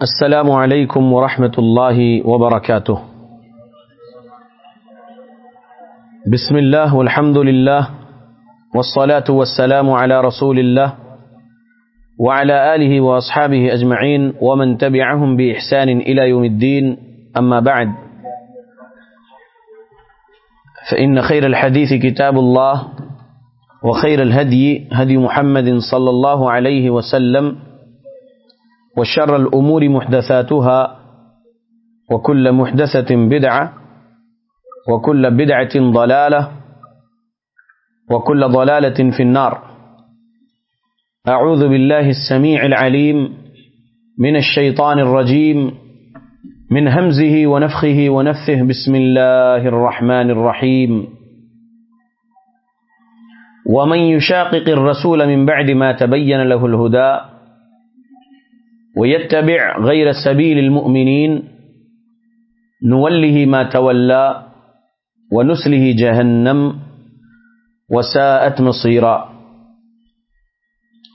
السلام علیکم ورحمۃ اللہ وبرکاتہ۔ بسم اللہ والحمد للہ والصلاة والسلام على رسول الله وعلى آله وأصحابه أجمعين ومن تبعهم بإحسان إلى يوم الدين أما بعد۔ فإن خير الحديث كتاب الله وخير الهدي هدي محمد صلى الله عليه وسلم۔ وشر الأمور محدثاتها وكل محدثة بدعة وكل بدعة ضلالة وكل ضلالة في النار. أعوذ بالله السميع العليم من الشيطان الرجيم من همزه ونفخه ونفثه بسم الله الرحمن الرحيم. ومن يشاقق الرسول من بعد ما تبين له الهدى ويتبع غير سبيل المؤمنين نوله ما تولى ونسله جهنم وساءت مصيرا.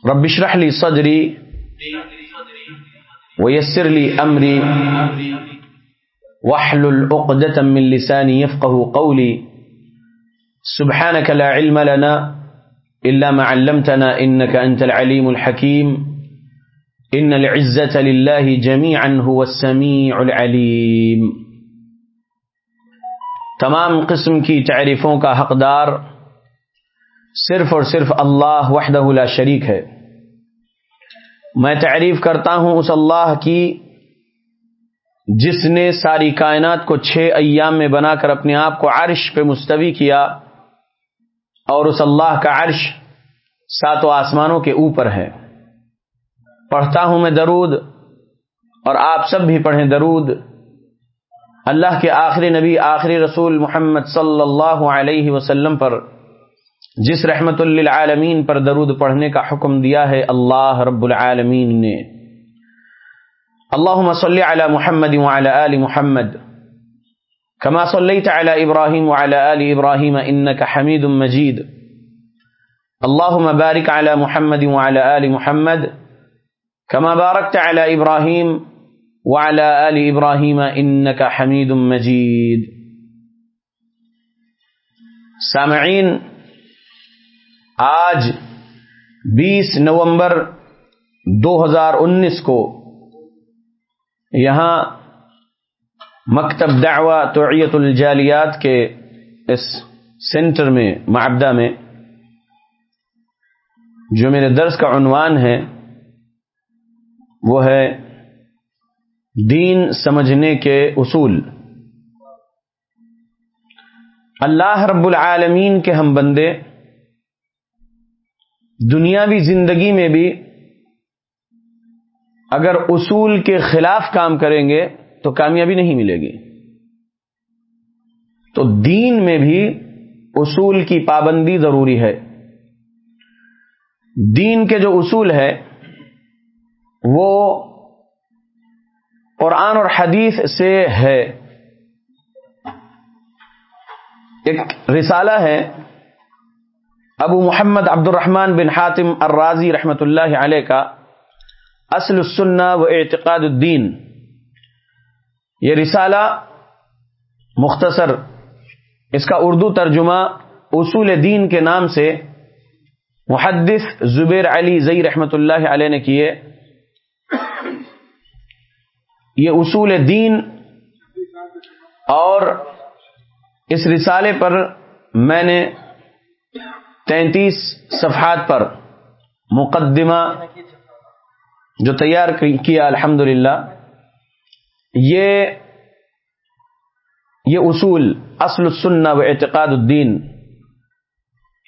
رب اشرح لي صدري ويسر لي أمري واحلل عقدة من لساني يفقه قولي. سبحانك لا علم لنا إلا ما علمتنا إنك أنت العليم الحكيم. ان العزت للہ جمیعا هو السمیع العلیم تمام قسم کی تعریفوں کا حقدار صرف اور صرف اللہ وحدہ لا شریک ہے. میں تعریف کرتا ہوں اس اللہ کی جس نے ساری کائنات کو چھ ایام میں بنا کر اپنے آپ کو عرش پہ مستوی کیا اور اس اللہ کا عرش ساتوں آسمانوں کے اوپر ہے۔ پڑھتا ہوں میں درود اور آپ سب بھی پڑھیں درود۔ اللہ کے آخری نبی، آخری رسول محمد صلی اللہ علیہ وسلم پر جس رحمت للعالمین پر درود پڑھنے کا حکم دیا ہے، اللہ رب العالمین نے۔ اللہم صلی علی محمد وعلى آل محمد كما صليت على إبراهيم وعلى آل إبراهيم إنك حميد مجيد اللهم بارك على محمد وعلى آل محمد كما باركت على إبراهيم وعلى آل إبراهيم إنك حميد مجيد. سامعین آج بیس نومبر دو ہزار انیس کو یہاں مکتب دعوہ توعیت الجالیات کے اس سینٹر میں، معبدہ میں جو میرے درس کا عنوان ہے وہ ہے دین سمجھنے کے اصول۔ اللہ رب العالمین کے ہم بندے، دنیاوی زندگی میں بھی اگر اصول کے خلاف کام کریں گے تو کامیابی نہیں ملے گی۔ تو دین میں بھی اصول کی پابندی ضروری ہے۔ دین کے جو اصول ہے وہ قرآن اور حدیث سے ہے۔ ایک رسالہ ہے۔ ابو محمد عبد الرحمن بن حاتم الرازی رحمت اللہ علیہ کا۔ اصل السنہ و اعتقاد الدین۔ یہ رسالہ مختصر، اس کا اردو ترجمہ اصول دین کے نام سے محدث زبیر علی زئی رحمت اللہ علیہ نے کیے۔ یہ اصول دین اور اس رسالے پر میں نے تینتیس صفحات پر مقدمہ جو تیار کیا الحمد یہ یہ اصول، اصل السنہ و اعتقاد الدین،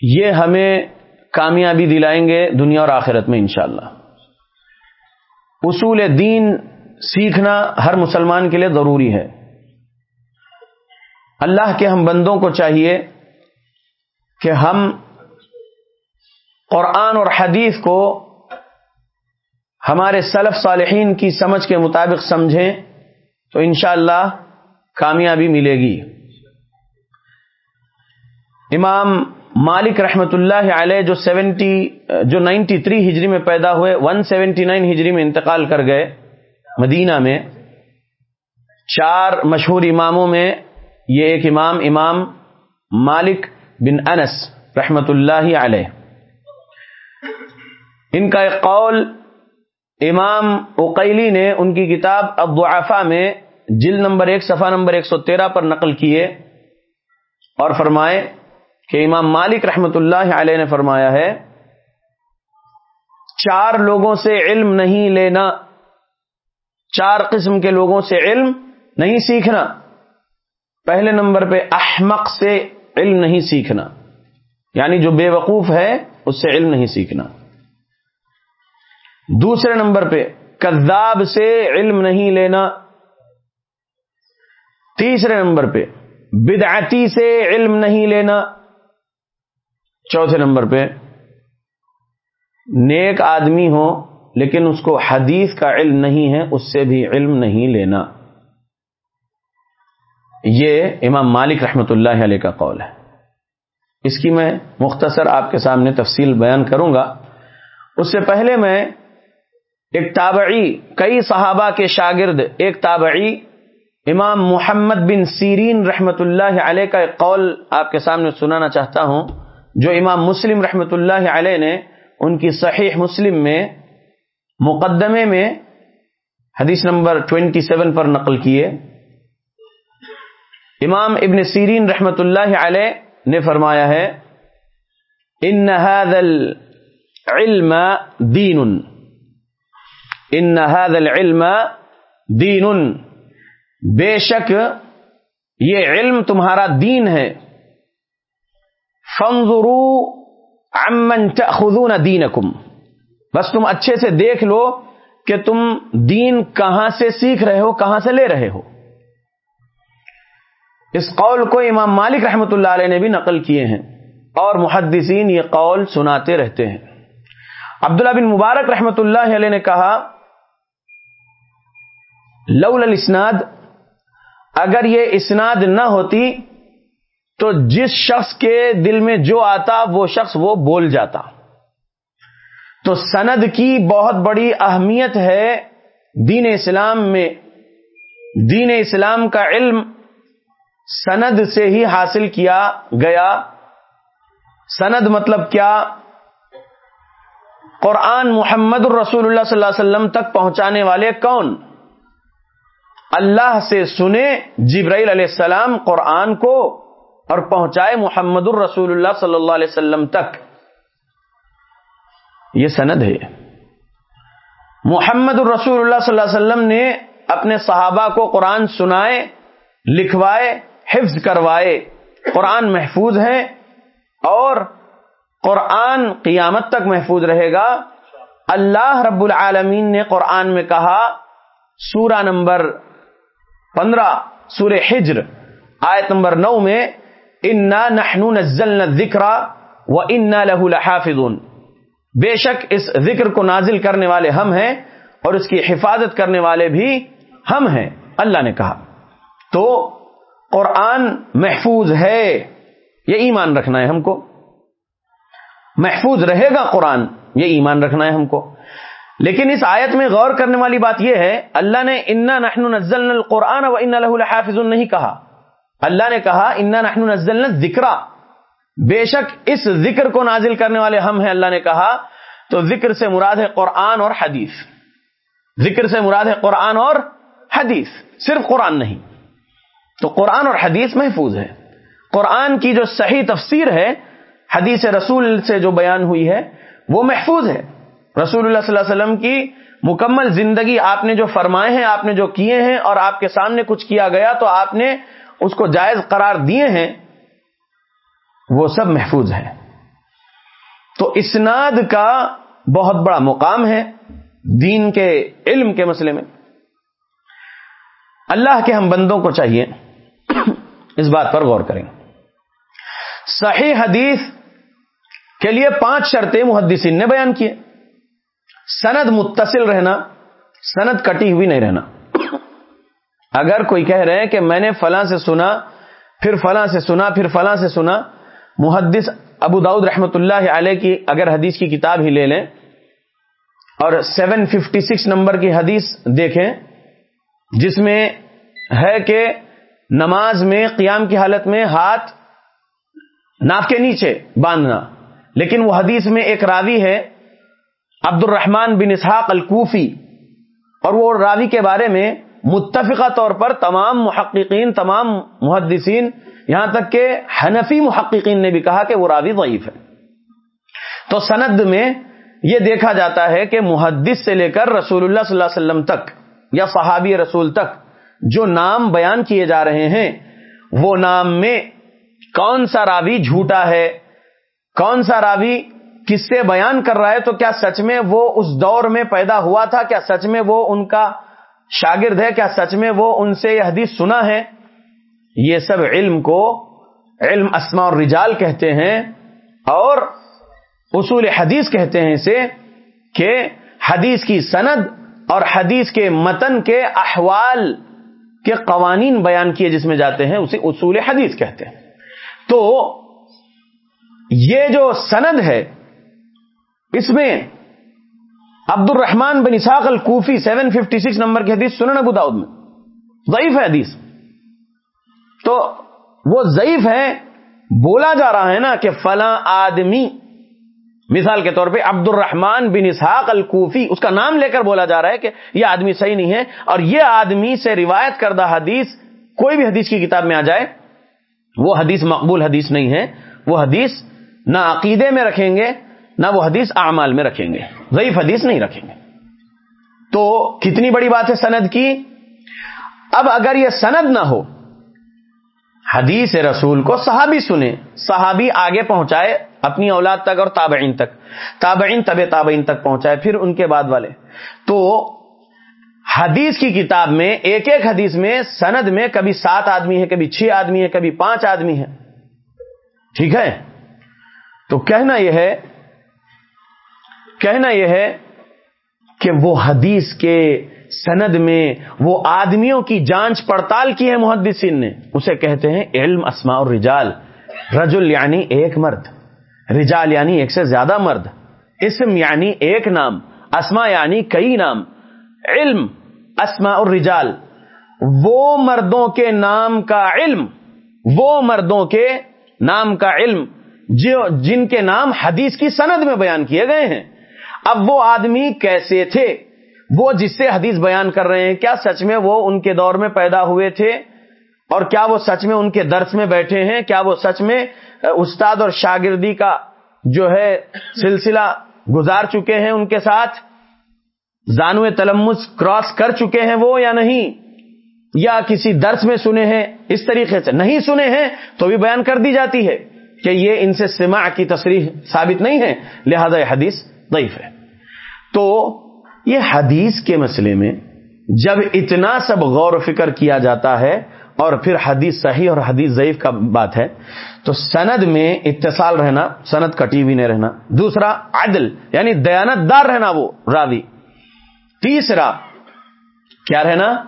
یہ ہمیں کامیابی دلائیں گے دنیا اور آخرت میں انشاءاللہ۔ اصول دین سیکھنا ہر مسلمان کے لیے ضروری ہے۔ اللہ کے ہم بندوں کو چاہیے کہ ہم قرآن اور حدیث کو ہمارے سلف صالحین کی سمجھ کے مطابق سمجھیں تو انشاءاللہ اللہ کامیابی ملے گی۔ امام مالک رحمت اللہ علیہ جو سیونٹی، جو نائنٹی تھری ہجری میں پیدا ہوئے، ون سیونٹی نائن ہجری میں انتقال کر گئے۔ مدینہ میں چار مشہور اماموں میں یہ ایک امام امام مالک بن انس رحمت اللہ علیہ۔ ان کا ایک قول، امام اقیلی نے ان کی کتاب الضعفاء میں جل نمبر ایک، صفحہ نمبر ایک سو تیرہ پر نقل کیے اور فرمائے کہ امام مالک رحمت اللہ علیہ نے فرمایا ہے، چار لوگوں سے علم نہیں لینا چار قسم کے لوگوں سے علم نہیں سیکھنا۔ پہلے نمبر پہ احمق سے علم نہیں سیکھنا۔ یعنی جو بے وقوف ہے، اس سے علم نہیں سیکھنا۔ دوسرے نمبر پہ کذاب سے علم نہیں لینا۔ تیسرے نمبر پہ بدعتی سے علم نہیں لینا۔ چوتھے نمبر پہ نیک آدمی ہو لیکن اس کو حدیث کا علم نہیں ہے، اس سے بھی علم نہیں لینا۔ یہ امام مالک رحمت اللہ علیہ کا قول ہے۔ اس کی میں مختصر آپ کے سامنے تفصیل بیان کروں گا۔ اس سے پہلے میں ایک تابعی، کئی صحابہ کے شاگرد، ایک تابعی، امام محمد بن سیرین رحمت اللہ علیہ کا ایک قول آپ کے سامنے سنانا چاہتا ہوں، جو امام مسلم رحمت اللہ علیہ نے، ان کی صحیح مسلم میں مقدمے میں حدیث نمبر 27 پر نقل کیے۔ امام ابن سیرین رحمت اللہ علیہ نے فرمایا ہے، ان هذا العلم دین۔ ان هذا العلم دین۔ بے شک یہ علم تمہارا دین ہے۔ فانظروا عمن تاخذون دینکم۔ بس تم اچھے سے دیکھ لو کہ تم دین کہاں سے سیکھ رہے ہو، کہاں سے لے رہے ہو۔ اس قول کو امام مالک رحمت اللہ علیہ نے بھی نقل کیے ہیں اور محدثین یہ قول سناتے رہتے ہیں۔ عبداللہ بن مبارک رحمت اللہ علیہ نے کہا لول الاسناد، اگر یہ اسناد نہ ہوتی تو جس شخص کے دل میں جو آتا، وہ شخص وہ بول جاتا۔ تو سند کی بہت بڑی اہمیت ہے دین اسلام میں۔ دین اسلام کا علم سند سے ہی حاصل کیا گیا۔ سند مطلب کیا؟ قرآن محمد الرسول اللہ صلی اللہ علیہ وسلم تک پہنچانے والے کون؟ اللہ سے سنے جبرائیل علیہ السلام قرآن کو اور پہنچائے محمد الرسول اللہ صلی اللہ علیہ وسلم تک۔ یہ سند ہے۔ محمد الرسول اللہ صلی اللہ علیہ وسلم نے اپنے صحابہ کو قرآن سنائے، لکھوائے، حفظ کروائے۔ قرآن محفوظ ہے اور قرآن قیامت تک محفوظ رہے گا۔ اللہ رب العالمین نے قرآن میں کہا، سورہ نمبر پندرہ، سورہ ہجر آیت نمبر نو میں، انا نحنو نزلنا ذکر و انا لہو لحافظون بے شک اس ذکر کو نازل کرنے والے ہم ہیں اور اس کی حفاظت کرنے والے بھی ہم ہیں، اللہ نے کہا۔ تو قرآن محفوظ ہے، یہ ایمان رکھنا ہے ہم کو۔ محفوظ رہے گا قرآن، یہ ایمان رکھنا ہے ہم کو۔ لیکن اس آیت میں غور کرنے والی بات یہ ہے، اللہ نے انا نحن نزل القرآن و ان الحافظ نہیں کہا۔ اللہ نے کہا، انا نحن نزلنا ذکرا بے شک اس ذکر کو نازل کرنے والے ہم ہیں، اللہ نے کہا، تو ذکر سے مراد ہے قرآن اور حدیث۔ ذکر سے مراد ہے قرآن اور حدیث، صرف قرآن نہیں۔ تو قرآن اور حدیث محفوظ ہے۔ قرآن کی جو صحیح تفسیر ہے، حدیث رسول سے جو بیان ہوئی ہے، وہ محفوظ ہے۔ رسول اللہ صلی اللہ علیہ وسلم کی مکمل زندگی آپ نے جو فرمائے ہیں، آپ نے جو کیے ہیں اور آپ کے سامنے کچھ کیا گیا، تو آپ نے اس کو جائز قرار دیے ہیں۔ وہ سب محفوظ ہے تو اسناد کا بہت بڑا مقام ہے دین کے، علم کے مسئلے میں۔ اللہ کے ہم بندوں کو چاہیے اس بات پر غور کریں۔ صحیح حدیث کے لیے پانچ شرطیں محدثین نے بیان کیے سند متصل رہنا، سند کٹی ہوئی نہیں رہنا۔ اگر کوئی کہہ رہے ہیں کہ میں نے فلاں سے سنا، پھر فلاں سے سنا، پھر فلاں سے سنا محدث ابو داود رحمت اللہ علیہ کی اگر حدیث کی کتاب ہی لے لیں اور سیون ففٹی سکس نمبر کی حدیث دیکھیں، جس میں ہے کہ نماز میں، قیام کی حالت میں ہاتھ ناف کے نیچے باندھنا۔ لیکن وہ حدیث میں ایک راوی ہے عبد الرحمان بن اسحاق الکوفی۔ اور وہ راوی کے بارے میں متفقہ طور پر تمام محققین، تمام محدثین یہاں تک کہ حنفی محققین نے بھی کہا کہ وہ راوی ضعیف ہے۔ تو سند میں یہ دیکھا جاتا ہے کہ محدث سے لے کر رسول اللہ صلی اللہ علیہ وسلم تک یا صحابی رسول تک جو نام بیان کیے جا رہے ہیں، وہ نام میں کون سا راوی جھوٹا ہے، کون سا راوی کس سے بیان کر رہا ہے، تو کیا سچ میں وہ اس دور میں پیدا ہوا تھا؟ کیا سچ میں وہ ان کا شاگرد ہے؟ کیا سچ میں وہ ان سے یہ حدیث سنا ہے؟ یہ سب علم کو علم اسما اور رجال کہتے ہیں اور اصول حدیث کہتے ہیں اسے کہ حدیث کی سند اور حدیث کے متن کے احوال کے قوانین بیان کیے جس میں جاتے ہیں، اسے اصول حدیث کہتے ہیں۔ تو یہ جو سند ہے، اس میں عبد الرحمان بن اساق الکوفی سیون ففٹی سکس نمبر کی حدیث، سنن ابو داؤد میں۔ ضعیف ہے حدیث۔ تو وہ ضعیف ہے بولا جا رہا ہے نا کہ فلاں آدمی، مثال کے طور پہ عبد الرحمان بن اسحاق الکوفی، اس کا نام لے کر بولا جا رہا ہے کہ یہ آدمی صحیح نہیں ہے، اور یہ آدمی سے روایت کردہ حدیث کوئی بھی حدیث کی کتاب میں آ جائے، وہ حدیث مقبول حدیث نہیں ہے، وہ حدیث نہ عقیدے میں رکھیں گے، نہ وہ حدیث اعمال میں رکھیں گے، ضعیف حدیث نہیں رکھیں گے۔ تو کتنی بڑی بات ہے سند کی؟ اب اگر یہ سند نہ ہو حدیث رسول کو صحابی سنے صحابی آگے پہنچائے اپنی اولاد تک اور تابعین تک۔ تابعین طب تابعین تک پہنچائے، پھر ان کے بعد والے۔ تو حدیث کی کتاب میں، ایک ایک حدیث میں، سند میں کبھی سات آدمی ہے کبھی چھ آدمی ہے کبھی پانچ آدمی ہے ٹھیک ہے؟ تو کہنا یہ ہے، کہنا یہ ہے کہ وہ حدیث کے سند میں وہ آدمیوں کی جانچ پڑتال کی ہے محدثین نے۔ اسے کہتے ہیں علم اسماء اور رجال رجل یعنی ایک مرد۔ رجال یعنی ایک سے زیادہ مرد۔ اسم یعنی ایک نام۔ اسما یعنی کئی نام۔ علم اسما اور رجال وہ مردوں کے نام کا علم۔ وہ مردوں کے نام کا علم۔ جو جن کے نام حدیث کی سند میں بیان کیے گئے ہیں۔ اب وہ آدمی کیسے تھے؟ وہ جس سے حدیث بیان کر رہے ہیں، کیا سچ میں وہ ان کے دور میں پیدا ہوئے تھے؟ اور کیا وہ سچ میں ان کے درس میں بیٹھے ہیں؟ کیا وہ سچ میں استاد اور شاگردی کا جو ہے سلسلہ گزار چکے ہیں ان کے ساتھ؟ زانو تلمس کراس کر چکے ہیں وہ یا نہیں؟ یا کسی درس میں سنے ہیں؟ اس طریقے سے نہیں سنے ہیں تو بھی بیان کر دی جاتی ہے کہ یہ ان سے سماع کی تصریح ثابت نہیں ہے، لہذا یہ حدیث ضعیف ہے۔ تو یہ حدیث کے مسئلے میں جب اتنا سب غور و فکر کیا جاتا ہے اور پھر حدیث صحیح اور حدیث ضعیف کا بات ہے، تو سند میں اتصال رہنا، سند کٹی ہوئی نہیں رہنا۔ دوسرا، عدل یعنی دیانت دار رہنا وہ راوی۔ تیسرا، کیا رہنا؟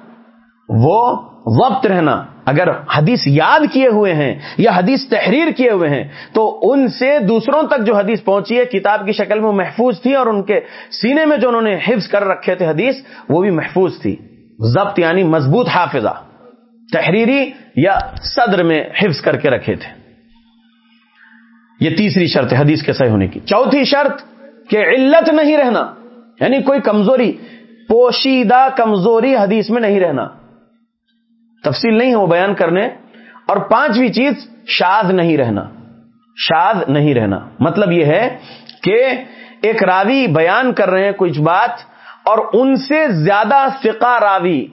وہ وقت رہنا۔ اگر حدیث یاد کیے ہوئے ہیں یا حدیث تحریر کیے ہوئے ہیں، تو ان سے دوسروں تک جو حدیث پہنچی ہے، کتاب کی شکل میں محفوظ تھی اور ان کے سینے میں جو انہوں نے حفظ کر رکھے تھے حدیث، وہ بھی محفوظ تھی۔ ضبط یعنی مضبوط حافظہ، تحریری یا صدر میں حفظ کر کے رکھے تھے۔ یہ تیسری شرط ہے، حدیث کے صحیح ہونے کی۔ چوتھی شرط، کہ علت نہیں رہنا یعنی کوئی کمزوری، پوشیدہ کمزوری حدیث میں نہیں رہنا۔ تفصیل نہیں ہے وہ بیان کرنے۔ اور پانچویں چیز، شاد نہیں رہنا۔ شاد نہیں رہنا۔ مطلب یہ ہے کہ ایک راوی بیان کر رہے ہیں کچھ بات، اور ان سے زیادہ فقہ راوی،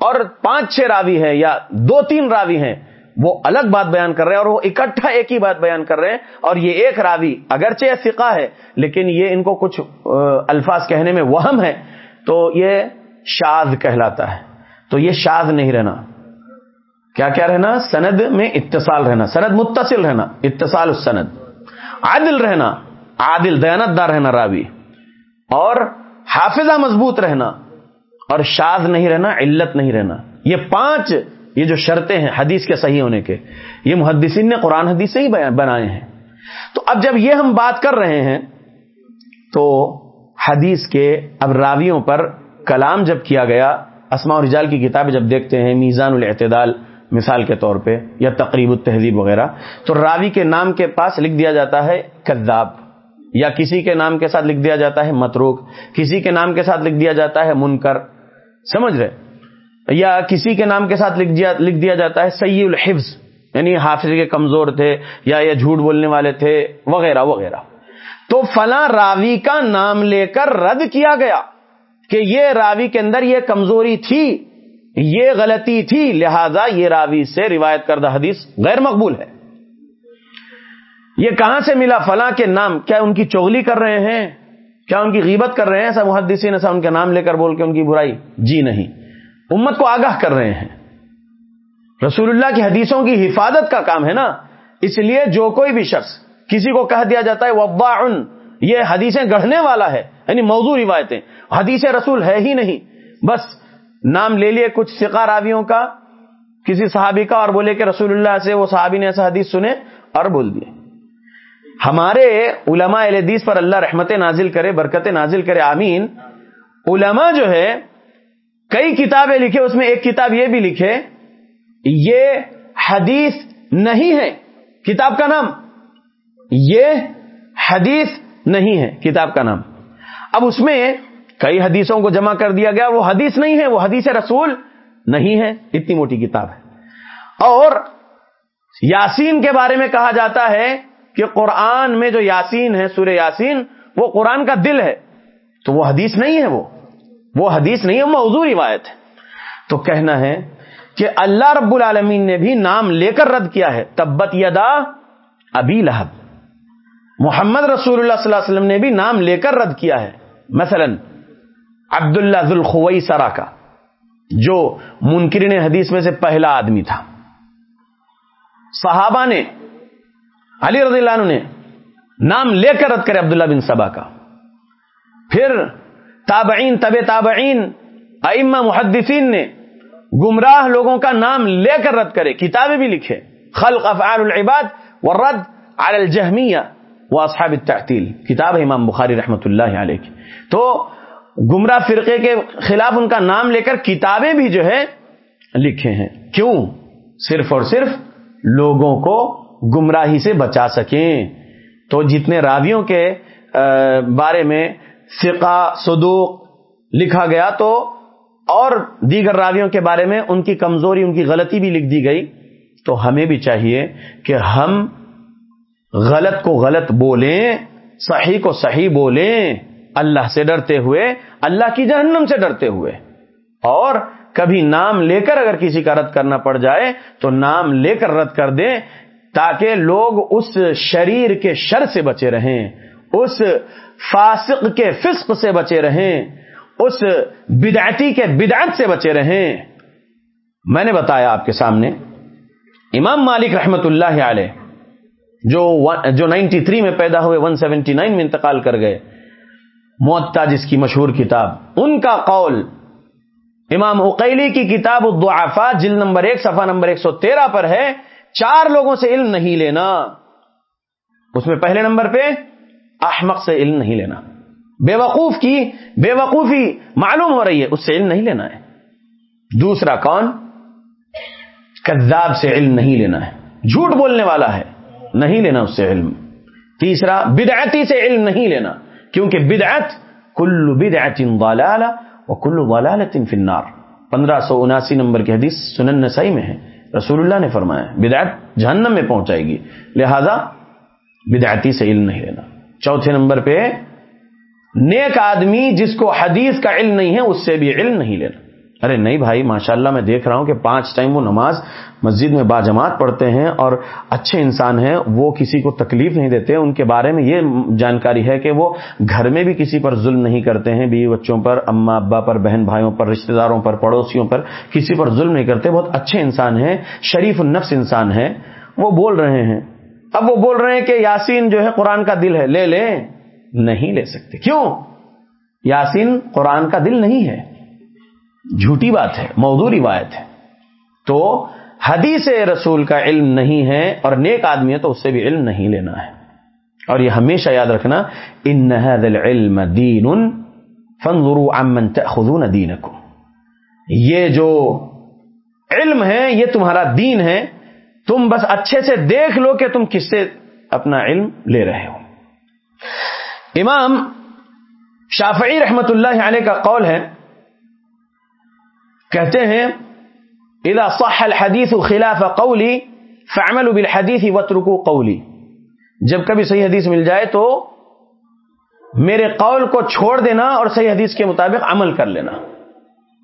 اور پانچ چھ راوی ہیں یا دو تین راوی ہیں، وہ الگ بات بیان کر رہے ہیں اور وہ اکٹھا ایک ہی بات بیان کر رہے ہیں۔ اور یہ ایک راوی اگرچہ فقہ ہے، لیکن یہ ان کو کچھ الفاظ کہنے میں وہم ہے۔ تو یہ شاد کہلاتا ہے۔ تو یہ شاد نہیں رہنا۔ کیا کیا رہنا؟ سند میں اتصال رہنا۔ سند متصل رہنا۔ اتصال السند۔ عادل رہنا۔ عادل دیانت دار رہنا راوی۔ اور حافظہ مضبوط رہنا۔ اور شاد نہیں رہنا، علت نہیں رہنا۔ یہ پانچ، یہ جو شرطیں ہیں حدیث کے صحیح ہونے کے، یہ محدثین نے قرآن حدیث سے ہی بنائے ہیں۔ تو اب جب یہ ہم بات کر رہے ہیں، تو حدیث کے اب راویوں پر کلام جب کیا گیا، اسماء و رجال کی کتابیں جب دیکھتے ہیں، میزان الاعتدال مثال کے طور پہ، یا تقریب التہذیب وغیرہ، تو راوی کے نام کے پاس لکھ دیا جاتا ہے کذاب، یا کسی کے نام کے ساتھ لکھ دیا جاتا ہے متروک، کسی کے نام کے ساتھ لکھ دیا جاتا ہے منکر، سمجھ رہے؟ یا کسی کے نام کے ساتھ لکھ دیا جاتا ہے سی الحفظ یعنی حافظ کے کمزور تھے، یا یہ جھوٹ بولنے والے تھے، وغیرہ وغیرہ۔ تو فلاں راوی کا نام لے کر رد کیا گیا کہ یہ راوی کے اندر یہ کمزوری تھی یہ غلطی تھی، لہذا یہ راوی سے روایت کردہ حدیث غیر مقبول ہے۔ یہ کہاں سے ملا؟ فلاں کے نام۔ کیا ان کی چغلی کر رہے ہیں؟ کیا ان کی غیبت کر رہے ہیں؟ ایسا محدثین ایسا ان کے نام لے کر بول کے ان کی برائی؟ جی نہیں۔ امت کو آگاہ کر رہے ہیں۔ رسول اللہ کی حدیثوں کی حفاظت کا کام ہے نا۔ اس لیے جو کوئی بھی شخص کسی کو کہہ دیا جاتا ہے وبا یہ حدیثیں گڑھنے والا ہے یعنی موضوع روایتیں۔ حدیث رسول ہے ہی نہیں۔ بس نام لے لیے کچھ سکا راویوں کا، کسی صحابی کا، اور بولے کہ رسول اللہ سے وہ صحابی نے ایسا حدیث سنے اور بول دیے۔ ہمارے علماء حدیث پر اللہ رحمت نازل کرے برکت نازل کرے، آمین۔ علماء جو ہے، کئی کتابیں لکھے، اس میں ایک کتاب یہ بھی لکھے، یہ حدیث نہیں ہے۔ کتاب کا نام۔ یہ حدیث نہیں ہے، کتاب کا نام۔ اب اس میں کئی حدیثوں کو جمع کر دیا گیا، وہ حدیث نہیں ہے، وہ حدیث رسول نہیں ہے، اتنی موٹی کتاب ہے۔ اور یاسین کے بارے میں کہا جاتا ہے کہ قرآن میں جو یاسین ہے، سورہ یاسین، وہ قرآن کا دل ہے۔ تو وہ حدیث نہیں ہے وہ۔ وہ حدیث نہیں ہے موضوع روایت ہے۔ تو کہنا ہے کہ اللہ رب العالمین نے بھی نام لے کر رد کیا ہے۔ تبت یدا ابی لہب۔ محمد رسول اللہ صلی اللہ علیہ وسلم نے بھی نام لے کر رد کیا ہے۔ مثلا عبداللہ ذوالخوئی سرا کا، جو منکرین حدیث میں سے پہلا آدمی تھا۔ صحابہ نے، علی رضی اللہ عنہ نے نام لے کر رد کرے عبداللہ بن سبا کا۔ پھر تابعین طب تابعین، ائمہ محدثین نے گمراہ لوگوں کا نام لے کر رد کرے، کتابیں بھی لکھے۔ خلق افعال العباد والرد على الجہمیہ وہ اصحاب کتاب ہے امام بخاری رحمۃ اللہ علیہ۔ کی تو گمراہ فرقے کے خلاف ان کا نام لے کر کتابیں بھی جو ہے لکھے ہیں۔ کیوں؟ صرف اور صرف لوگوں کو گمراہی سے بچا سکیں۔ تو جتنے راویوں کے بارے میں فقہ، صدوق لکھا گیا، تو اور دیگر راویوں کے بارے میں ان کی کمزوری، ان کی غلطی بھی لکھ دی گئی۔ تو ہمیں بھی چاہیے کہ ہم غلط کو غلط بولیں، صحیح کو صحیح بولیں۔ اللہ سے ڈرتے ہوئے، اللہ کی جہنم سے ڈرتے ہوئے۔ اور کبھی نام لے کر اگر کسی کا رد کرنا پڑ جائے، تو نام لے کر رد کر دیں تاکہ لوگ اس شریر کے شر سے بچے رہیں، اس فاسق کے فسق سے بچے رہیں، اس بدعتی کے بدعت سے بچے رہیں۔ میں نے بتایا آپ کے سامنے، امام مالک رحمت اللہ علیہ جو جو نائنٹی تھری میں پیدا ہوئے، ون سیونٹی نائن میں انتقال کر گئے معتا جس کی مشہور کتاب۔ ان کا قول، امام اقیلی کی کتاب الضعفاء جل نمبر ایک، صفحہ نمبر ایک سو تیرہ پر ہے، چار لوگوں سے علم نہیں لینا۔ اس میں پہلے نمبر پہ احمق سے علم نہیں لینا۔ بے وقوف کی، بے وقوفی معلوم ہو رہی ہے، اس سے علم نہیں لینا ہے۔ دوسرا کون؟ کذاب سے علم نہیں لینا ہے۔ جھوٹ بولنے والا ہے، نہیں لینا اس سے علم۔ تیسرا، بدعتی سے علم نہیں لینا۔ کیونکہ بدعت، کل بدعت ضلالہ وکل کل ضلالت فی النار۔ پندرہ سو اناسی نمبر کی حدیث سنن نسائی میں ہے۔ رسول اللہ نے فرمایا، بدعت جہنم میں پہنچائے گی۔ لہذا بدعتی سے علم نہیں لینا۔ چوتھے نمبر پہ، نیک آدمی جس کو حدیث کا علم نہیں ہے، اس سے بھی علم نہیں لینا۔ ارے نہیں بھائی، ماشاءاللہ میں دیکھ رہا ہوں کہ پانچ ٹائم وہ نماز مسجد میں باجماعت پڑھتے ہیں اور اچھے انسان ہیں، وہ کسی کو تکلیف نہیں دیتے۔ ان کے بارے میں یہ جانکاری ہے کہ وہ گھر میں بھی کسی پر ظلم نہیں کرتے ہیں، بیوی بچوں پر اما ابا پر، بہن بھائیوں پر، رشتہ داروں پر، پڑوسیوں پر کسی پر ظلم نہیں کرتے۔ بہت اچھے انسان ہیں، شریف النفس انسان ہے وہ بول رہے ہیں۔ اب وہ بول رہے ہیں کہ یاسین جو ہے قرآن کا دل ہے۔ لے لیں۔ نہیں لے سکتے۔ کیوں؟ یاسین قرآن کا دل نہیں ہے۔ جھوٹی بات ہے، موضوع روایت ہے۔ تو حدیث رسول کا علم نہیں ہے اور نیک آدمی ہے تو اس سے بھی علم نہیں لینا ہے۔ اور یہ ہمیشہ یاد رکھنا ان العلم دین فانظروا عمن تاخذون دینکم یہ جو علم ہے، یہ تمہارا دین ہے، تم بس اچھے سے دیکھ لو کہ تم کس سے اپنا علم لے رہے ہو۔ امام شافعی رحمت اللہ علیہ کا قول ہے کہتے ہیں، اذا صح الحدیث خلاف قولی فعملوا بالحدیث واترکوا قولی جب کبھی صحیح حدیث مل جائے تو میرے قول کو چھوڑ دینا اور صحیح حدیث کے مطابق عمل کر لینا۔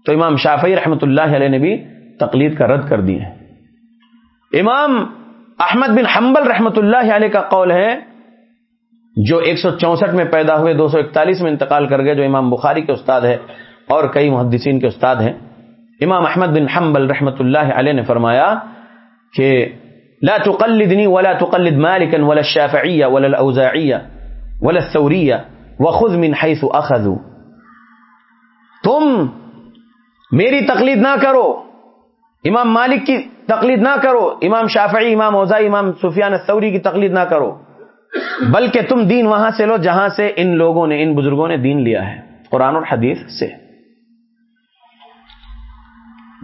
تو امام شافعی رحمت اللہ علیہ نے بھی تقلید کا رد کر دی ہے۔ امام احمد بن حنبل رحمت اللہ علیہ کا قول ہے، جو ایک سو چونسٹھ میں پیدا ہوئے، دو سو اکتالیس میں انتقال کر گئے، جو امام بخاری کے استاد ہے اور کئی محدثین کے استاد ہیں۔ امام احمد بن حنبل رحمت اللہ علیہ نے فرمایا کہ لا تقلدني ولا تقلد مالكا ولا الشافعية ولا الأوزاعية ولا الثورية وخذ من حيث أخذوا تم میری تقلید نہ کرو، امام مالک کی تقلید نہ کرو، امام شافعی، امام اوزائی امام سفیان الثوری کی تقلید نہ کرو۔ بلکہ تم دین وہاں سے لو جہاں سے ان لوگوں نے، ان بزرگوں نے دین لیا ہے، قرآن اور حدیث سے۔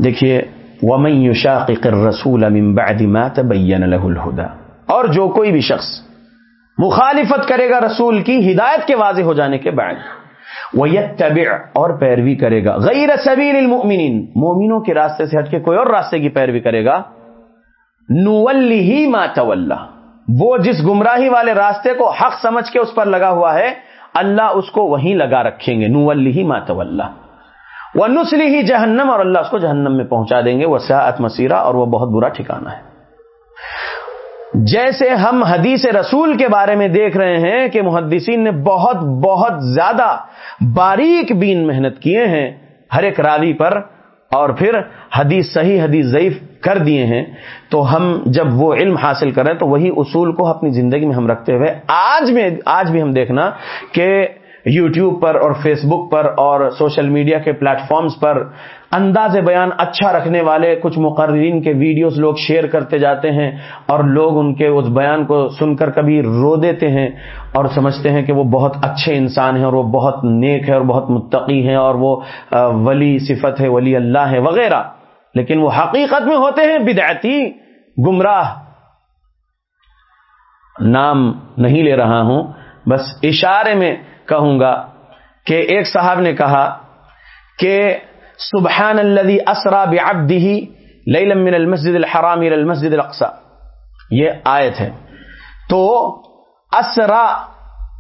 دیکھیے، ومن يشاقق الرسول من بعد ما تبين له الهدى۔ اور جو کوئی بھی شخص مخالفت کرے گا رسول کی ہدایت کے واضح ہو جانے کے بعد وہ اور پیروی کرے گا۔ غیر سبیل المؤمنین مومنوں کے راستے سے ہٹ کے کوئی اور راستے کی پیروی کرے گا۔ نولی ما تولا وہ جس گمراہی والے راستے کو حق سمجھ کے اس پر لگا ہوا ہے، اللہ اس کو وہیں لگا رکھیں گے۔ نولی ما تولا وہ نسلی ہی جہنم اور اللہ اس کو جہنم میں پہنچا دیں گے وہ سیاحت مسیرہ اور وہ بہت برا ٹھکانا ہے۔ جیسے ہم حدیث رسول کے بارے میں دیکھ رہے ہیں کہ محدثین نے بہت بہت زیادہ باریک بین محنت کیے ہیں ہر ایک راوی پر اور پھر حدیث صحیح، حدیث ضعیف کر دیے ہیں۔ تو ہم جب وہ علم حاصل کریں تو وہی اصول کو اپنی زندگی میں ہم رکھتے ہوئے آج میں، آج بھی ہم دیکھنا کہ یوٹیوب پر اور فیس بک پر اور سوشل میڈیا کے پلیٹ فارمز پر انداز بیان اچھا رکھنے والے کچھ مقررین کے ویڈیوز لوگ شیئر کرتے جاتے ہیں اور لوگ ان کے اس بیان کو سن کر کبھی رو دیتے ہیں اور سمجھتے ہیں کہ وہ بہت اچھے انسان ہیں اور وہ بہت نیک ہے اور بہت متقی ہیں اور وہ ولی صفت ہے، ولی اللہ ہے، وغیرہ۔ لیکن وہ حقیقت میں ہوتے ہیں بدعتی، گمراہ۔ نام نہیں لے رہا ہوں، بس اشارے میں کہوں گا کہ ایک صاحب نے کہا کہ سبحان الذي اسرا بعبده ليلا من المسجد الحرام الى المسجد الاقصى یہ آیت ہے۔ تو اسرا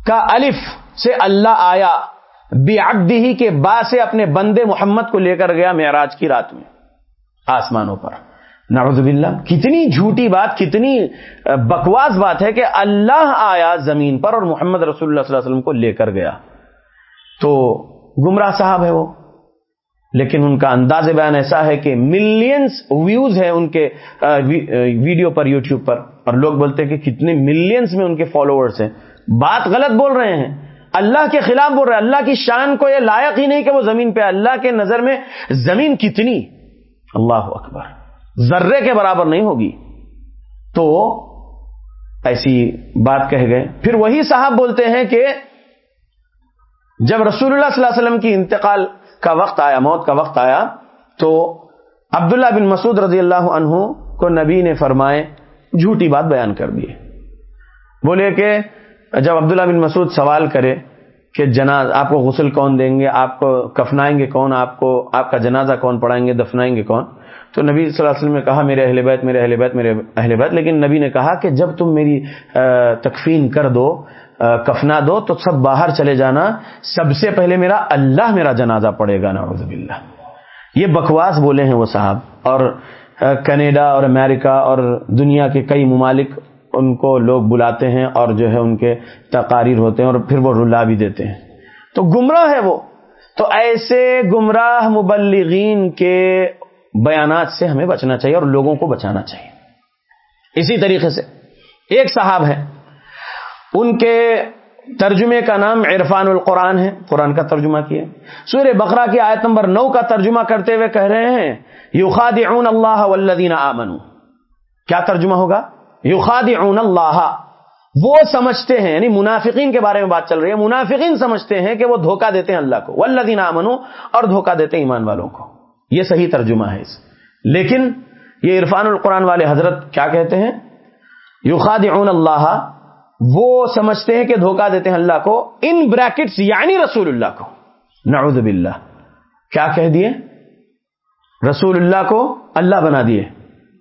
کا الف سے اللہ آیا۔ بعبده کے با سے اپنے بندے محمد کو لے کر گیا معراج کی رات میں، آسمانوں پر۔ نعوذ باللہ. کتنی جھوٹی بات، کتنی بکواس بات ہے کہ اللہ آیا زمین پر اور محمد رسول اللہ صلی اللہ علیہ وسلم کو لے کر گیا۔ تو گمراہ صاحب ہے وہ۔ لیکن ان کا انداز بیان ایسا ہے کہ ملینس ویوز ہیں ان کے ویڈیو پر، یوٹیوب پر۔ اور لوگ بولتے ہیں کہ کتنے ملینس میں ان کے فالوورز ہیں۔ بات غلط بول رہے ہیں۔ اللہ کے خلاف بول رہے ہیں۔ اللہ کی شان کو یہ لائق ہی نہیں کہ وہ زمین پہ، اللہ کے نظر میں زمین کتنی۔ اللہ اکبر۔ ذرے کے برابر نہیں ہوگی۔ تو ایسی بات کہہ گئے۔ پھر وہی صاحب بولتے ہیں کہ جب رسول اللہ صلی اللہ علیہ وسلم کی انتقال کا وقت آیا، موت کا وقت آیا، تو عبداللہ بن مسعود رضی اللہ عنہ کو نبی نے فرمائے، جھوٹی بات بیان کر دیے بولے کہ جب عبداللہ بن مسعود سوال کرے کہ جناز، آپ کو غسل کون دیں گے؟ آپ کو کفنائیں گے کون؟ آپ کو، آپ کا جنازہ کون پڑھائیں گے؟ دفنائیں گے کون؟ تو نبی صلی اللہ علیہ وسلم نے کہا، میرے اہل بیت، میرے اہل بیت، میرے اہل بیت، لیکن نبی نے کہا کہ جب تم میری تکفین کر دو کفنا دو، تو سب باہر چلے جانا۔ سب سے پہلے میرا اللہ میرا جنازہ پڑے گا، نعوذ باللہ۔ یہ بکواس بولے ہیں وہ صاحب۔ اور کینیڈا اور امریکہ اور دنیا کے کئی ممالک ان کو لوگ بلاتے ہیں اور جو ہے ان کے تقاریر ہوتے ہیں اور پھر وہ رلا بھی دیتے ہیں۔ تو گمراہ ہے وہ۔ تو ایسے گمراہ مبلغین کے بیانات سے ہمیں بچنا چاہیے اور لوگوں کو بچانا چاہیے۔ اسی طریقے سے ایک صاحب ہے ان کے ترجمے کا نام عرفان القرآن ہے۔ قرآن کا ترجمہ کیا سور بقرہ کی آیت نمبر نو کا ترجمہ کرتے ہوئے کہہ رہے ہیں یوخادعون اللہ والذین آمنوا۔ کیا ترجمہ ہوگا؟ یوخادعون اللہ۔ وہ سمجھتے ہیں یعنی منافقین کے بارے میں بات چل رہی ہے۔ منافقین سمجھتے ہیں کہ وہ دھوکہ دیتے ہیں اللہ کو۔ ولدین امنو اور دھوکہ دیتے ہیں ایمان والوں کو۔ یہ صحیح ترجمہ ہے اس۔ لیکن یہ عرفان القرآن والے حضرت کیا کہتے ہیں؟ یخادعون اللہ، وہ سمجھتے ہیں کہ دھوکہ دیتے ہیں اللہ کو، ان بریکٹس یعنی رسول اللہ کو۔ نعوذ باللہ۔ کیا کہہ دیے؟ رسول اللہ کو اللہ بنا دیے۔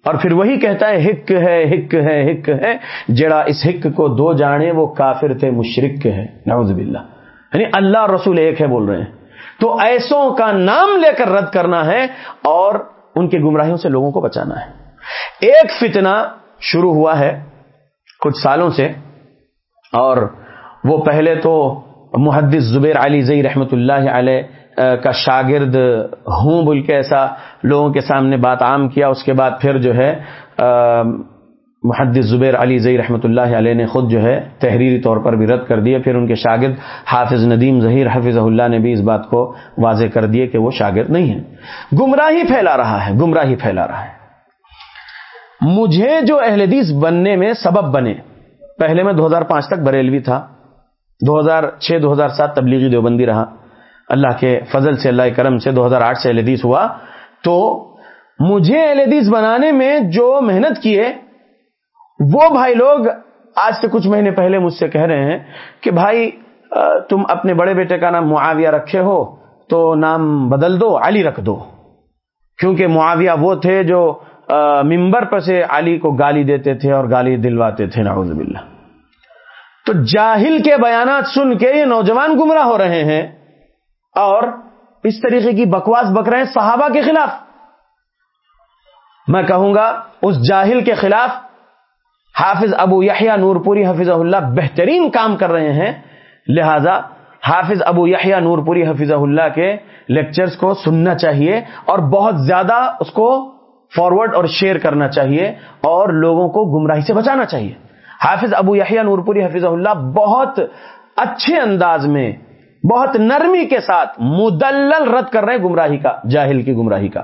اور پھر وہی کہتا ہے ہک ہے ہک ہے ہک ہے۔ جڑا اس ہک کو دو جانے، وہ کافر تھے مشرق کے ہے نعوذ باللہ۔ یعنی اللہ اور رسول ایک ہے بول رہے ہیں۔ تو ایسوں کا نام لے کر رد کرنا ہے اور ان کی گمراہیوں سے لوگوں کو بچانا ہے۔ ایک فتنہ شروع ہوا ہے کچھ سالوں سے اور وہ پہلے تو محدث زبیر علی زئی رحمت اللہ علیہ کا شاگرد ہوں بول کے ایسا لوگوں کے سامنے بات عام کیا، اس کے بعد پھر جو ہے محدث زبیر علی زئی رحمۃ اللہ علیہ نے خود جو ہے تحریری طور پر بھی رد کر دیا، پھر ان کے شاگرد حافظ ندیم ظہیر حافظ اللہ نے بھی اس بات کو واضح کر دیے کہ وہ شاگرد نہیں ہے گمراہی پھیلا رہا ہے، گمراہی پھیلا رہا ہے۔ مجھے جو اہل حدیث بننے میں سبب بنے، پہلے میں دو ہزار پانچ تک بریلوی تھا، دو ہزار چھ، دو ہزار سات تبلیغی دیوبندی رہا۔ اللہ کے فضل سے، اللہ کرم سے دو ہزار آٹھ سے اہل حدیث ہوا۔ تو مجھے اہل حدیث بنانے میں جو محنت کیے وہ بھائی لوگ آج سے کچھ مہینے پہلے مجھ سے کہہ رہے ہیں کہ بھائی تم اپنے بڑے بیٹے کا نام معاویہ رکھے ہو، تو نام بدل دو، علی رکھ دو۔ کیونکہ معاویہ وہ تھے جو ممبر پر سے علی کو گالی دیتے تھے اور گالی دلواتے تھے، نعوذ باللہ۔ تو جاہل کے بیانات سن کے یہ نوجوان گمراہ ہو رہے ہیں اور اس طریقے کی بکواس بک رہے ہیں صحابہ کے خلاف۔ میں کہوں گا، اس جاہل کے خلاف حافظ ابو یحییٰ نور پوری حفظ اللہ بہترین کام کر رہے ہیں۔ لہذا حافظ ابو یحییٰ نور پوری حفظ اللہ کے لیکچرز کو سننا چاہیے اور بہت زیادہ اس کو فارورڈ اور شیئر کرنا چاہیے اور لوگوں کو گمراہی سے بچانا چاہیے۔ حافظ ابو یحییٰ نور پوری حفظ اللہ بہت اچھے انداز میں، بہت نرمی کے ساتھ مدلل رد کر رہے ہیں گمراہی کا، جاہل کی گمراہی کا۔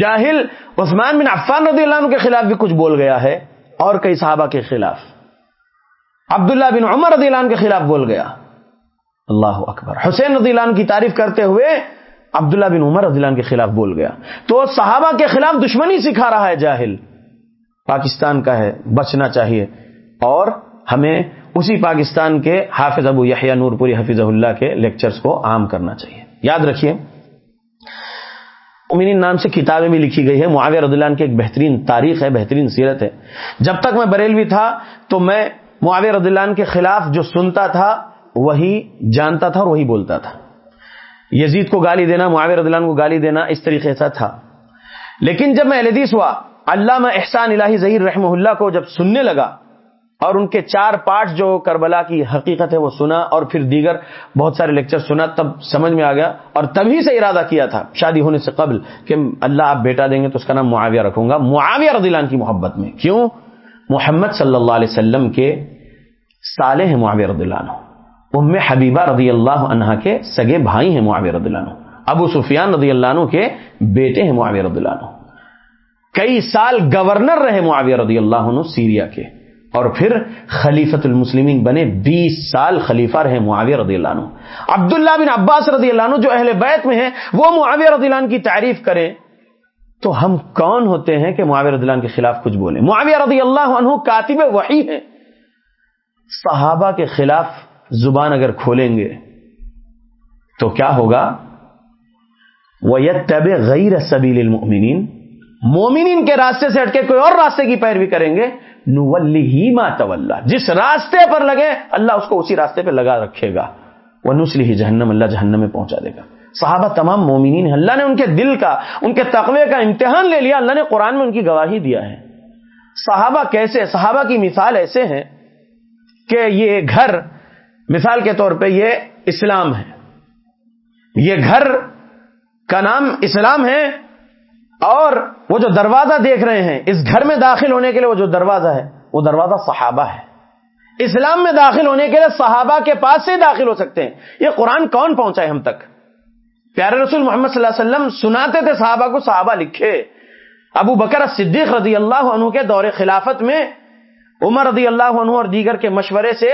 جاہل عثمان بن عفان رضی اللہ عنہ کے خلاف بھی کچھ بول گیا ہے۔ اور کئی صحابہ کے خلاف۔ عبداللہ بن عمر رضی اللہ عنہ کے خلاف بول گیا۔ اللہ اکبر۔ حسین رضی اللہ عنہ کی تعریف کرتے ہوئے عبداللہ بن عمر رضی اللہ عنہ کے خلاف بول گیا۔ تو صحابہ کے خلاف دشمنی سکھا رہا ہے جاہل۔ پاکستان کا ہے، بچنا چاہیے۔ اور ہمیں اسی پاکستان کے حافظ ابو یحییٰ نور پوری حفیظ اللہ کے لیکچرز کو عام کرنا چاہیے۔ یاد رکھیے۔ امین نام سے کتابیں بھی لکھی گئی ہے معاویہ رضی اللہ عنہ کی ایک بہترین تاریخ ہے، بہترین سیرت ہے۔ جب تک میں بریلوی تھا تو میں معاویہ رضی اللہ عنہ کے خلاف جو سنتا تھا وہی جانتا تھا اور وہی بولتا تھا۔ یزید کو گالی دینا، معاویہ رضی اللہ عنہ کو گالی دینا اس طریقے سے تھا۔ لیکن جب میں الحدیث ہوا، علامہ احسان الہی ظہیر رحمہ اللہ کو جب سننے لگا اور ان کے چار پارٹ جو کربلا کی حقیقت ہے وہ سنا اور پھر دیگر بہت سارے لیکچر سنا، تب سمجھ میں آ گیا اور تبھی سے ارادہ کیا تھا، شادی ہونے سے قبل کہ اللہ آپ بیٹا دیں گے تو اس کا نام معاویہ رکھوں گا۔ معاویہ رضی اللہ عنہ کی محبت میں۔ کیوں؟ محمد صلی اللہ علیہ وسلم کے سالے ہیں معاویہ رضی اللہ عنہ۔ ام حبیبہ رضی اللہ عنہ کے سگے بھائی ہیں معاویہ رضی اللہ عنہ۔ ابو سفیان رضی اللہ عنہ کے بیٹے ہیں معاویہ رضی اللہ عنہ۔ کئی سال گورنر رہے معاویہ رضی اللہ عنہ سیریا کے۔ اور پھر خلیفت المسلمین بنے بیس سال خلیفہ رہے معاویہ رضی اللہ عنہ۔ عبداللہ بن عباس رضی اللہ عنہ جو اہل بیت میں ہیں، وہ معاویہ رضی اللہ عنہ کی تعریف کریں۔ تو ہم کون ہوتے ہیں کہ معاویہ رضی اللہ عنہ کے خلاف کچھ بولیں؟ معاویہ رضی اللہ عنہ کاتب وحی ہیں۔ صحابہ کے خلاف زبان اگر کھولیں گے تو کیا ہوگا؟ وہ طب غیر سبیل المؤمنین مومنین کے راستے سے ہٹ کے کوئی اور راستے کی پیروی کریں گے۔ نولی ما طول جس راستے پر لگے، اللہ اس کو اسی راستے پہ لگا رکھے گا۔ وہ نسلی جہنم، اللہ جہنم میں پہنچا دے گا۔ صحابہ تمام مومنین اللہ نے ان کے دل کا، ان کے تقوی کا امتحان لے لیا۔ اللہ نے قرآن میں ان کی گواہی دیا ہے۔ صحابہ کیسے، صحابہ کی مثال ایسے ہیں کہ یہ گھر، مثال کے طور پہ یہ اسلام ہے۔ یہ گھر کا نام اسلام ہے اور وہ جو دروازہ دیکھ رہے ہیں، اس گھر میں داخل ہونے کے لیے وہ جو دروازہ ہے، وہ دروازہ صحابہ ہے۔ اسلام میں داخل ہونے کے لیے صحابہ کے پاس سے داخل ہو سکتے ہیں۔ یہ قرآن کون پہنچا ہے ہم تک؟ پیارے رسول محمد صلی اللہ علیہ وسلم سناتے تھے صحابہ کو، صحابہ لکھے۔ ابو بکر صدیق رضی اللہ عنہ کے دور خلافت میں، عمر رضی اللہ عنہ اور دیگر کے مشورے سے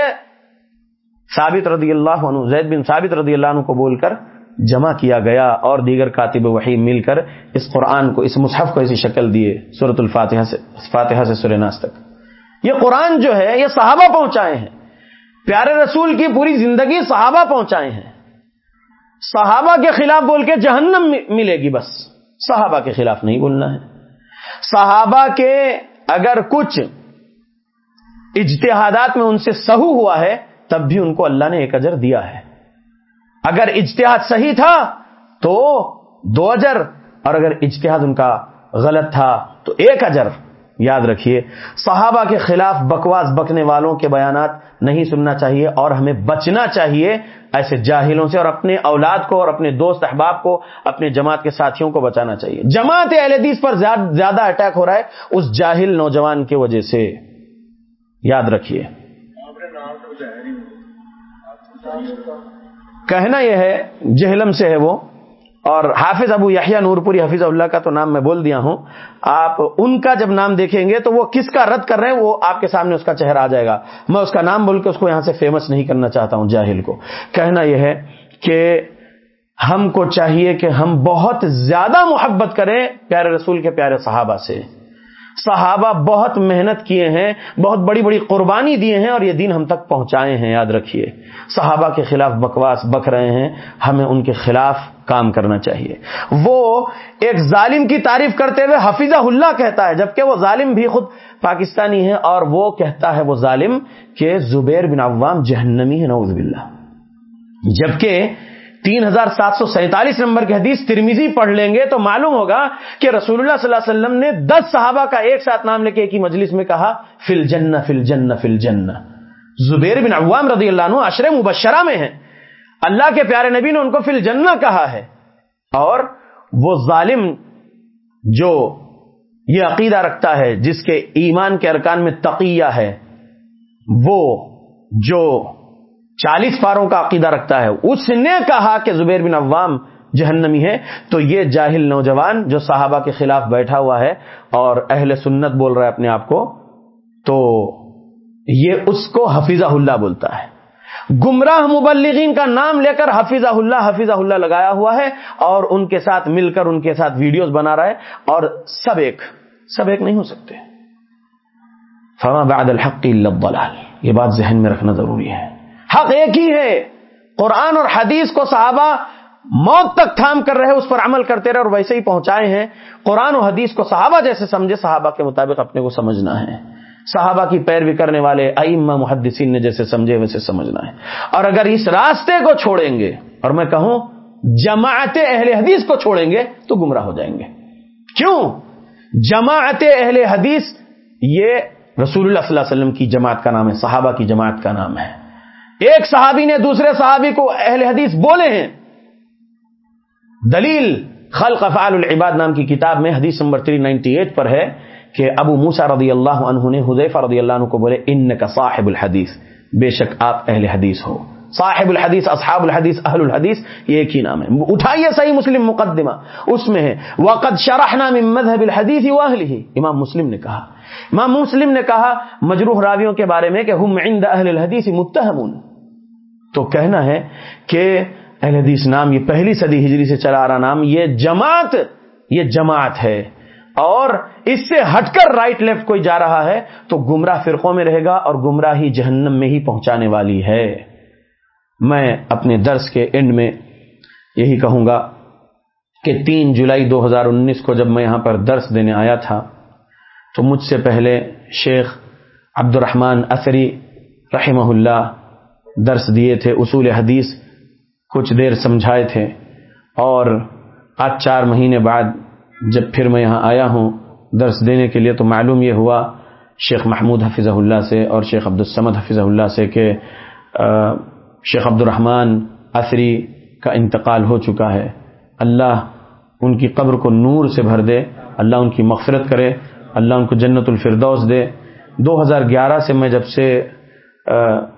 ثابت رضی اللہ عنہ، زید بن ثابت رضی اللہ عنہ کو بول کر جمع کیا گیا اور دیگر کاتب وحی مل کر اس قرآن کو، اس مصحف کو ایسی شکل دیے صورت الفاتحہ سے، فاتحہ سے سورناس تک۔ یہ قرآن جو ہے، یہ صحابہ پہنچائے ہیں۔ پیارے رسول کی پوری زندگی صحابہ پہنچائے ہیں۔ صحابہ کے خلاف بول کے جہنم ملے گی بس۔ صحابہ کے خلاف نہیں بولنا ہے۔ صحابہ کے اگر کچھ اجتہادات میں ان سے سہو ہوا ہے، تب بھی ان کو اللہ نے ایک اجر دیا ہے۔ اگر اجتہاد صحیح تھا تو دو اجر، اور اگر اجتہاد ان کا غلط تھا تو ایک اجر۔ یاد رکھیے، صحابہ کے خلاف بکواس بکنے والوں کے بیانات نہیں سننا چاہیے اور ہمیں بچنا چاہیے ایسے جاہلوں سے اور اپنے اولاد کو اور اپنے دوست احباب کو، اپنے جماعت کے ساتھیوں کو بچانا چاہیے۔ جماعت اہل حدیث پر زیادہ اٹیک ہو رہا ہے اس جاہل نوجوان کی وجہ سے۔ یاد رکھیے۔ کہنا یہ ہے، جہلم سے ہے وہ۔ اور حافظ ابو یحییٰ نورپوری حافظ اللہ کا تو نام میں بول دیا ہوں۔ آپ ان کا جب نام دیکھیں گے تو وہ کس کا رد کر رہے ہیں، وہ آپ کے سامنے اس کا چہرہ آ جائے گا۔ میں اس کا نام بول کے اس کو یہاں سے فیمس نہیں کرنا چاہتا ہوں، جاہل کو۔ کہنا یہ ہے کہ ہم کو چاہیے کہ ہم بہت زیادہ محبت کریں پیارے رسول کے پیارے صحابہ سے۔ صحابہ بہت محنت کیے ہیں، بہت بڑی بڑی قربانی دیے ہیں اور یہ دین ہم تک پہنچائے ہیں، یاد رکھیے۔ صحابہ کے خلاف بکواس بک رہے ہیں، ہمیں ان کے خلاف کام کرنا چاہیے۔ وہ ایک ظالم کی تعریف کرتے ہوئے حفیظہ اللہ کہتا ہے، جبکہ وہ ظالم بھی خود پاکستانی ہے اور وہ کہتا ہے، وہ ظالم کہ زبیر بن عوام جہنمی ہے، نعوذ باللہ۔ جبکہ تین ہزار سات سو سینتالیس نمبر کی حدیث ترمیزی پڑھ لیں گے تو معلوم ہوگا کہ رسول اللہ صلی اللہ علیہ وسلم نے دس صحابہ کا ایک ساتھ نام لے کے ایک ہی مجلس میں کہا، فل جن فل جن فل جن زبیر بن عوام رضی اللہ عنہ عشر مبشرہ میں ہیں۔ اللہ کے پیارے نبی نے ان کو فل جن کہا ہے۔ اور وہ ظالم جو یہ عقیدہ رکھتا ہے، جس کے ایمان کے ارکان میں تقیہ ہے، وہ جو چالیس پاروں کا عقیدہ رکھتا ہے۔ اس نے کہا کہ زبیر بن عوام جہنمی ہے تو یہ جاہل نوجوان جو صحابہ کے خلاف بیٹھا ہوا ہے اور اہل سنت بول رہا ہے اپنے آپ کو، تو یہ اس کو حفیظہ اللہ بولتا ہے۔ گمراہ مبلغین کا نام لے کر حفیظہ اللہ حفیظہ اللہ لگایا ہوا ہے اور ان کے ساتھ مل کر ان کے ساتھ ویڈیوز بنا رہا ہے اور سب ایک سب ایک نہیں ہو سکتے۔ فما بعد الحق الضلال۔ یہ بات ذہن میں رکھنا ضروری ہے۔ حق ایک ہی ہے۔ قرآن اور حدیث کو صحابہ موت تک تھام کر رہے اس پر عمل کرتے رہے اور ویسے ہی پہنچائے ہیں۔ قرآن و حدیث کو صحابہ جیسے سمجھے، صحابہ کے مطابق اپنے کو سمجھنا ہے۔ صحابہ کی پیروی کرنے والے ائمہ محدثین نے جیسے سمجھے، ویسے سمجھنا ہے۔ اور اگر اس راستے کو چھوڑیں گے، اور میں کہوں جماعت اہل حدیث کو چھوڑیں گے، تو گمراہ ہو جائیں گے۔ کیوں؟ جماعت اہل حدیث، یہ رسول اللہ صلی اللہ علیہ وسلم کی جماعت کا نام ہے، صحابہ کی جماعت کا نام ہے۔ ایک صحابی نے دوسرے صحابی کو اہل حدیث بولے ہیں۔ دلیل خلق افعال العباد نام کی کتاب میں حدیث نمبر 398 پر ہے کہ ابو موسا رضی اللہ عنہ نے حذیفہ رضی اللہ عنہ کو بولے ان کا صاحب الحدیث، بے شک آپ اہل حدیث ہو۔ صاحب الحدیث، اصحاب الحدیث، اہل الحدیث، یہ ایک ہی نام ہے۔ اٹھائیے صحیح مسلم مقدمہ، اس میں ہے، وقد شرحنا من مذهب الحدیث واهله امام مسلم نے کہا۔ امام مسلم نے کہا مجروح راویوں کے بارے میں کہ ہم عند اہل الحدیث متهمون تو کہنا ہے کہ اہل حدیث نام یہ پہلی صدی ہجری سے چلا رہا نام، یہ جماعت یہ جماعت ہے۔ اور اس سے ہٹ کر رائٹ لیفٹ کوئی جا رہا ہے تو گمراہ فرقوں میں رہے گا اور گمراہی جہنم میں ہی پہنچانے والی ہے۔ میں اپنے درس کے اینڈ میں یہی کہوں گا کہ تین جولائی دو ہزار انیس کو جب میں یہاں پر درس دینے آیا تھا تو مجھ سے پہلے شیخ عبد الرحمن اثری رحمہ اللہ درس دیے تھے، اصول حدیث کچھ دیر سمجھائے تھے۔ اور آج چار مہینے بعد جب پھر میں یہاں آیا ہوں درس دینے کے لیے تو معلوم یہ ہوا شیخ محمود حفظہ اللہ سے اور شیخ عبد السمد حفظہ اللہ سے کہ شیخ عبد الرحمن اثری کا انتقال ہو چکا ہے۔ اللہ ان کی قبر کو نور سے بھر دے، اللہ ان کی مغفرت کرے۔ اللہ ان کو جنت الفردوس دے۔ دو ہزار گیارہ سے میں جب سے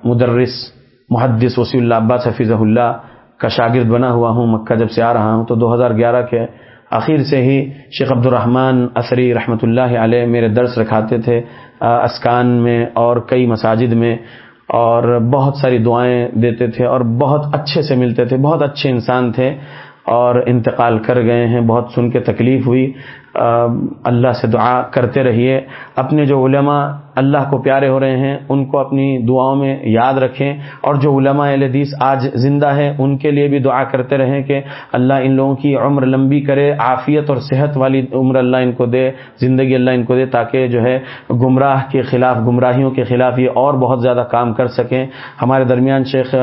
مدرس محدث وسیع اللہ عباس حفیظ اللہ کا شاگرد بنا ہوا ہوں، مکہ جب سے آ رہا ہوں، تو دو ہزار گیارہ کے آخر سے ہی شیخ عبد الرحمن اثری رحمۃ اللہ علیہ میرے درس رکھاتے تھے۔ اسکان میں اور کئی مساجد میں اور بہت ساری دعائیں دیتے تھے اور بہت اچھے سے ملتے تھے، بہت اچھے انسان تھے اور انتقال کر گئے ہیں، بہت سن کے تکلیف ہوئی۔ اللہ سے دعا کرتے رہیے۔ اپنے جو علماء اللہ کو پیارے ہو رہے ہیں، ان کو اپنی دعاؤں میں یاد رکھیں۔ اور جو علماء حدیث آج زندہ ہیں، ان کے لیے بھی دعا کرتے رہیں کہ اللہ ان لوگوں کی عمر لمبی کرے، عافیت اور صحت والی عمر اللہ ان کو دے، زندگی اللہ ان کو دے، تاکہ جو ہے گمراہ کے خلاف، گمراہیوں کے خلاف یہ اور بہت زیادہ کام کر سکیں۔ ہمارے درمیان شیخ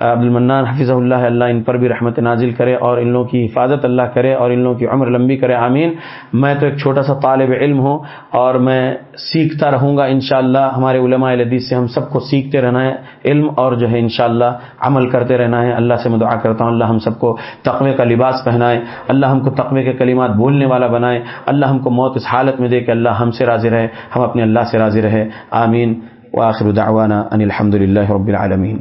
عبد المنان حفظ اللہ اللہ ان پر بھی رحمت نازل کرے اور ان لوگوں کی حفاظت اللہ کرے اور ان لوگوں کی عمر لمبی کرے، آمین۔ میں تو ایک چھوٹا سا طالب علم ہوں اور میں سیکھتا رہوں گا ان انشاءاللہ ہمارے علماء الدیث سے ہم سب کو سیکھتے رہنا ہے، علم اور جو ہے انشاءاللہ عمل کرتے رہنا ہے۔ اللہ سے میں دعا کرتا ہوں، اللہ ہم سب کو تقوی کا لباس پہنائے، اللہ ہم کو تقوی کے کلمات بولنے والا بنائے، اللہ ہم کو موت اس حالت میں دے کہ اللہ ہم سے راضی رہے، ہم اپنے اللہ سے راضی رہے۔ آمین۔ واخر دعوانا ان الحمد للہ رب العالمین۔